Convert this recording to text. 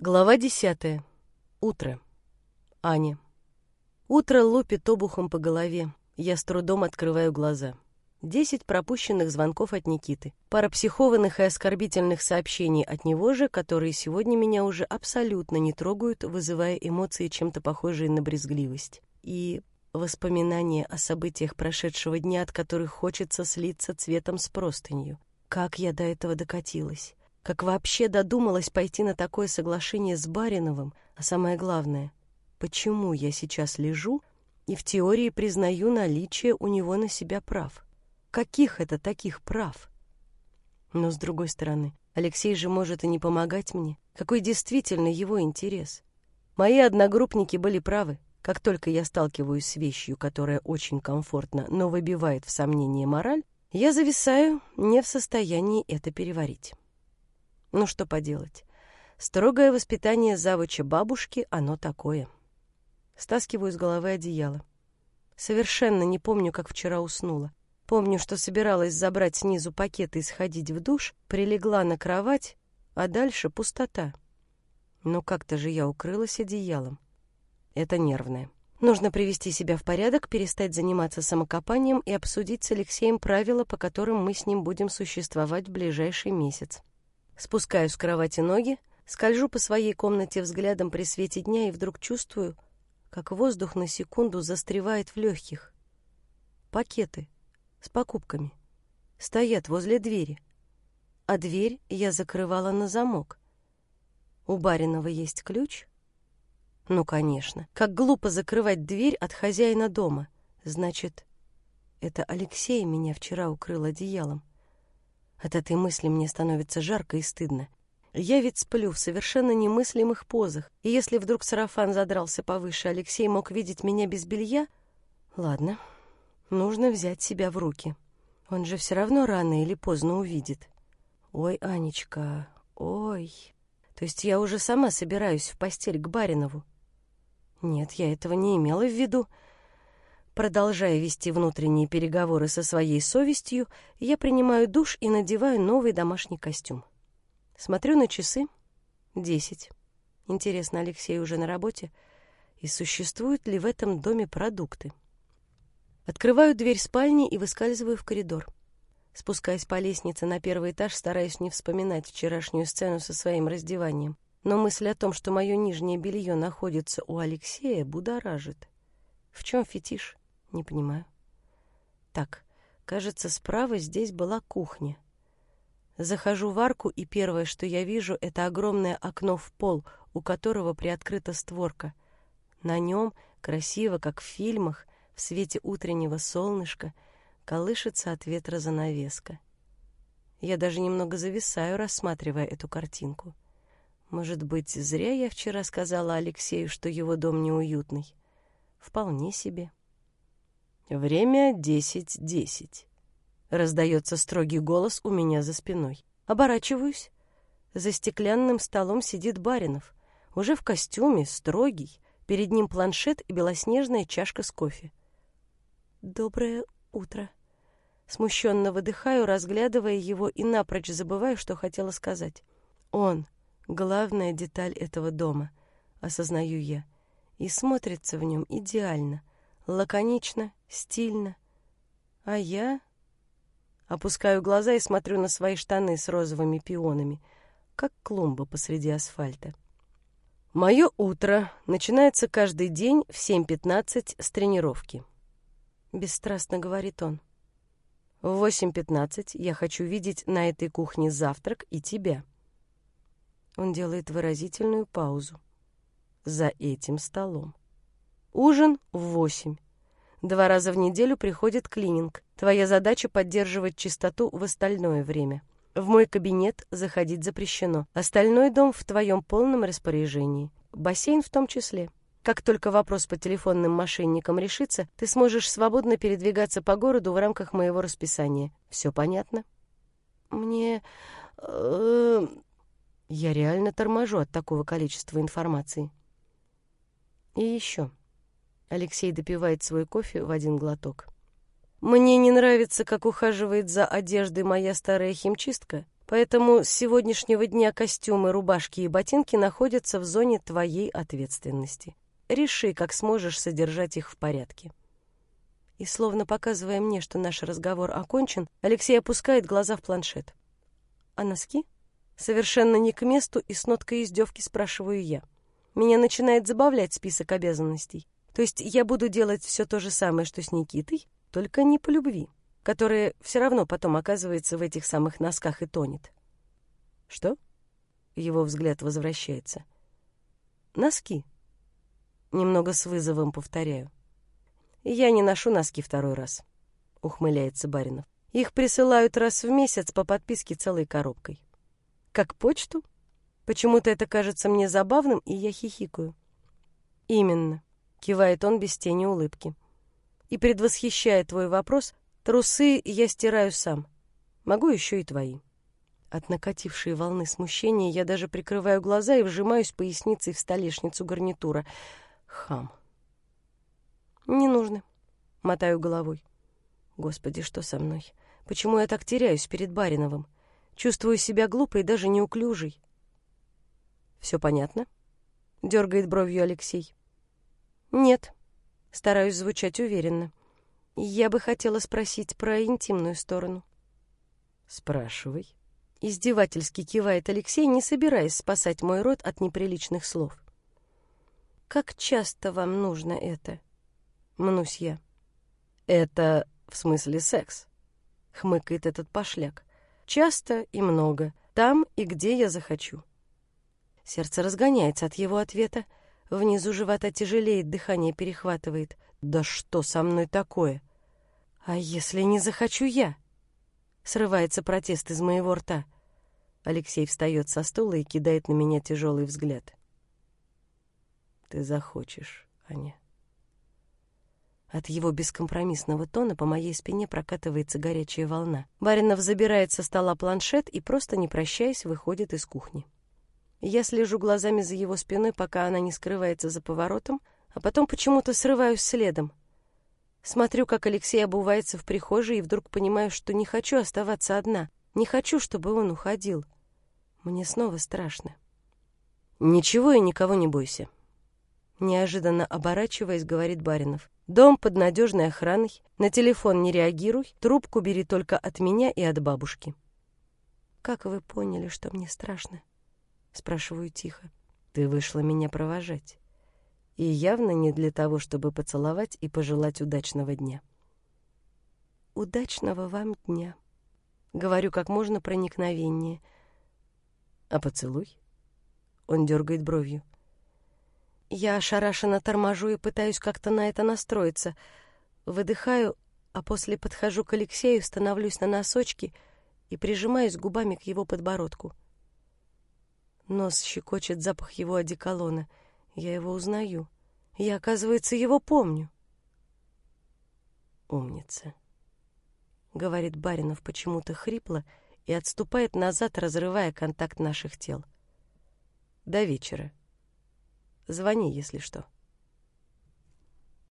Глава десятая. Утро. Аня. Утро лупит обухом по голове. Я с трудом открываю глаза. Десять пропущенных звонков от Никиты. Пара психованных и оскорбительных сообщений от него же, которые сегодня меня уже абсолютно не трогают, вызывая эмоции чем-то похожие на брезгливость. И воспоминания о событиях прошедшего дня, от которых хочется слиться цветом с простынью. Как я до этого докатилась? Как вообще додумалась пойти на такое соглашение с Бариновым? А самое главное, почему я сейчас лежу и в теории признаю наличие у него на себя прав? Каких это таких прав? Но, с другой стороны, Алексей же может и не помогать мне. Какой действительно его интерес? Мои одногруппники были правы. Как только я сталкиваюсь с вещью, которая очень комфортна, но выбивает в сомнение мораль, я зависаю, не в состоянии это переварить. Ну что поделать. Строгое воспитание завуча бабушки, оно такое. Стаскиваю с головы одеяло. Совершенно не помню, как вчера уснула. Помню, что собиралась забрать снизу пакеты и сходить в душ, прилегла на кровать, а дальше пустота. Но как-то же я укрылась одеялом. Это нервное. Нужно привести себя в порядок, перестать заниматься самокопанием и обсудить с Алексеем правила, по которым мы с ним будем существовать в ближайший месяц. Спускаю с кровати ноги, скольжу по своей комнате взглядом при свете дня и вдруг чувствую, как воздух на секунду застревает в легких. Пакеты с покупками стоят возле двери, а дверь я закрывала на замок. У Баринова есть ключ? Ну, конечно. Как глупо закрывать дверь от хозяина дома. Значит, это Алексей меня вчера укрыл одеялом. От этой мысли мне становится жарко и стыдно. Я ведь сплю в совершенно немыслимых позах, и если вдруг сарафан задрался повыше, Алексей мог видеть меня без белья? Ладно, нужно взять себя в руки. Он же все равно рано или поздно увидит. Ой, Анечка, ой. То есть я уже сама собираюсь в постель к Баринову? Нет, я этого не имела в виду. Продолжая вести внутренние переговоры со своей совестью, я принимаю душ и надеваю новый домашний костюм. Смотрю на часы. Десять. Интересно, Алексей уже на работе? И существуют ли в этом доме продукты? Открываю дверь спальни и выскальзываю в коридор. Спускаясь по лестнице на первый этаж, стараюсь не вспоминать вчерашнюю сцену со своим раздеванием. Но мысль о том, что мое нижнее белье находится у Алексея, будоражит. В чем фетиш? Не понимаю. Так, кажется, справа здесь была кухня. Захожу в арку, и первое, что я вижу, это огромное окно в пол, у которого приоткрыта створка. На нем, красиво, как в фильмах, в свете утреннего солнышка, колышется от ветра занавеска. Я даже немного зависаю, рассматривая эту картинку. Может быть, зря я вчера сказала Алексею, что его дом неуютный. Вполне себе. Время десять десять. Раздается строгий голос у меня за спиной. Оборачиваюсь. За стеклянным столом сидит Баринов. Уже в костюме, строгий. Перед ним планшет и белоснежная чашка с кофе. «Доброе утро». Смущенно выдыхаю, разглядывая его и напрочь забываю, что хотела сказать. Он — главная деталь этого дома, осознаю я, и смотрится в нем идеально, лаконично, стильно. А я опускаю глаза и смотрю на свои штаны с розовыми пионами, как клумба посреди асфальта. Мое утро начинается каждый день в 7.15 с тренировки. Бесстрастно говорит он. В 8.15 я хочу видеть на этой кухне завтрак и тебя. Он делает выразительную паузу. За этим столом. Ужин в восемь. Два раза в неделю приходит клининг. Твоя задача поддерживать чистоту в остальное время. В мой кабинет заходить запрещено. Остальной дом в твоем полном распоряжении. Бассейн в том числе. Как только вопрос по телефонным мошенникам решится, ты сможешь свободно передвигаться по городу в рамках моего расписания. Все понятно? Мне... Э, я реально торможу от такого количества информации. И еще. Алексей допивает свой кофе в один глоток. Мне не нравится, как ухаживает за одеждой моя старая химчистка. Поэтому с сегодняшнего дня костюмы, рубашки и ботинки находятся в зоне твоей ответственности. Реши, как сможешь содержать их в порядке. И словно показывая мне, что наш разговор окончен, Алексей опускает глаза в планшет. А носки? Совершенно не к месту и с ноткой издевки спрашиваю я. Меня начинает забавлять список обязанностей. То есть я буду делать все то же самое, что с Никитой, только не по любви которое все равно потом оказывается в этих самых носках и тонет. Что? Его взгляд возвращается. Носки. Немного с вызовом повторяю. Я не ношу носки второй раз, ухмыляется Баринов. Их присылают раз в месяц по подписке целой коробкой. Как почту? Почему-то это кажется мне забавным, и я хихикаю. Именно, кивает он без тени улыбки. И предвосхищая твой вопрос, Трусы я стираю сам. Могу еще и твои. От накатившей волны смущения я даже прикрываю глаза и вжимаюсь поясницей в столешницу гарнитура. Хам. Не нужно. Мотаю головой. Господи, что со мной? Почему я так теряюсь перед Бариновым? Чувствую себя глупой и даже неуклюжей. Все понятно? Дергает бровью Алексей. Нет. Стараюсь звучать уверенно. Я бы хотела спросить про интимную сторону. Спрашивай. Издевательски кивает Алексей, не собираясь спасать мой рот от неприличных слов. Как часто вам нужно это? Мнусь я. Это в смысле секс? Хмыкает этот пошляк. Часто и много. Там и где я захочу. Сердце разгоняется от его ответа. Внизу живота тяжелеет, дыхание перехватывает. Да что со мной такое? «А если не захочу я?» Срывается протест из моего рта. Алексей встает со стула и кидает на меня тяжелый взгляд. «Ты захочешь, Аня». От его бескомпромиссного тона по моей спине прокатывается горячая волна. Баринов забирает со стола планшет и, просто не прощаясь, выходит из кухни. Я слежу глазами за его спиной, пока она не скрывается за поворотом, а потом почему-то срываюсь следом. Смотрю, как Алексей обувается в прихожей, и вдруг понимаю, что не хочу оставаться одна. Не хочу, чтобы он уходил. Мне снова страшно. «Ничего и никого не бойся», — неожиданно оборачиваясь, говорит Баринов. «Дом под надежной охраной, на телефон не реагируй, трубку бери только от меня и от бабушки». «Как вы поняли, что мне страшно?» — спрашиваю тихо. «Ты вышла меня провожать» и явно не для того, чтобы поцеловать и пожелать удачного дня. «Удачного вам дня», — говорю как можно проникновеннее. «А поцелуй?» — он дергает бровью. Я ошарашенно торможу и пытаюсь как-то на это настроиться. Выдыхаю, а после подхожу к Алексею, становлюсь на носочки и прижимаюсь губами к его подбородку. Нос щекочет запах его одеколона — я его узнаю. Я, оказывается, его помню. «Умница», — говорит Баринов почему-то хрипло и отступает назад, разрывая контакт наших тел. «До вечера. Звони, если что».